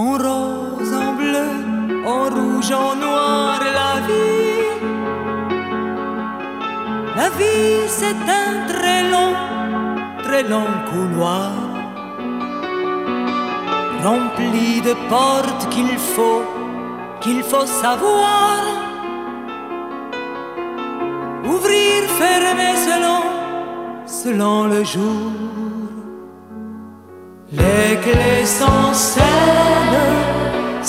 en rose, en bleu, en rouge, en noir, la vie. La vie, c'est un très long, très long couloir, rempli de portes qu'il faut, qu'il faut savoir ouvrir, fermer selon, selon le jour. Les clés sont celles,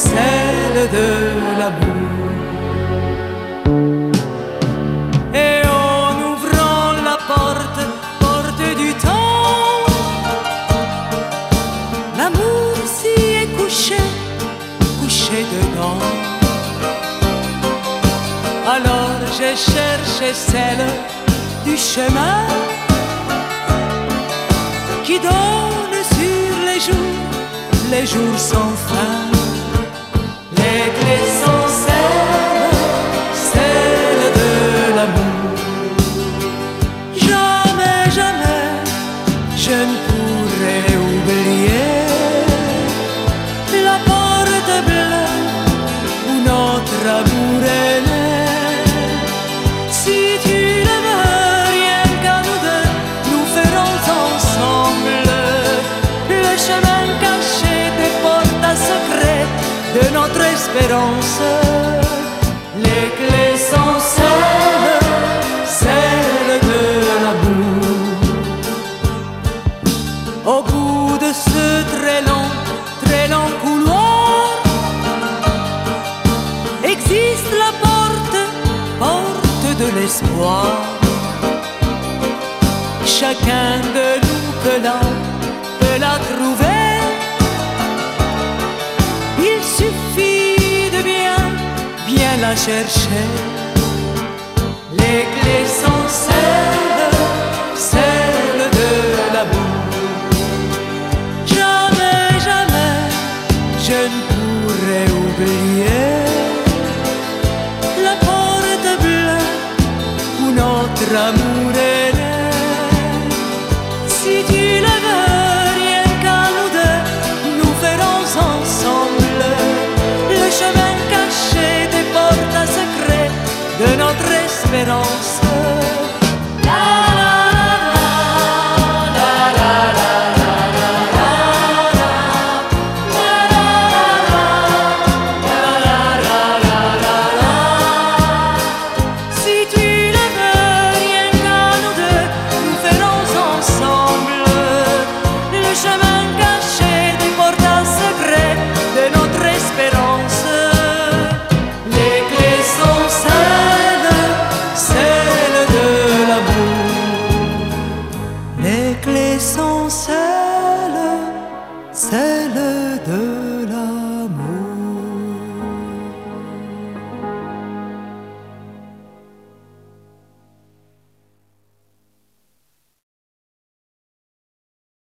celles de l'amour. Et en ouvrant la porte, porte du temps, l'amour s'y est couché, couché dedans. Alors j'ai cherché celle du chemin qui donne sur les jours, les jours sans fin. Je ne pourrai oublier la porte bleue où notre amour est né. Si tu ne veux rien qu'à nous deux, nous ferons ensemble le chemin caché des portes à secret de notre espérance. Les clés sont de ce très long, très long couloir, existe la porte, porte de l'espoir. Chacun de nous peut la, peut la trouver. Il suffit de bien, bien la chercher. Les clés it all せ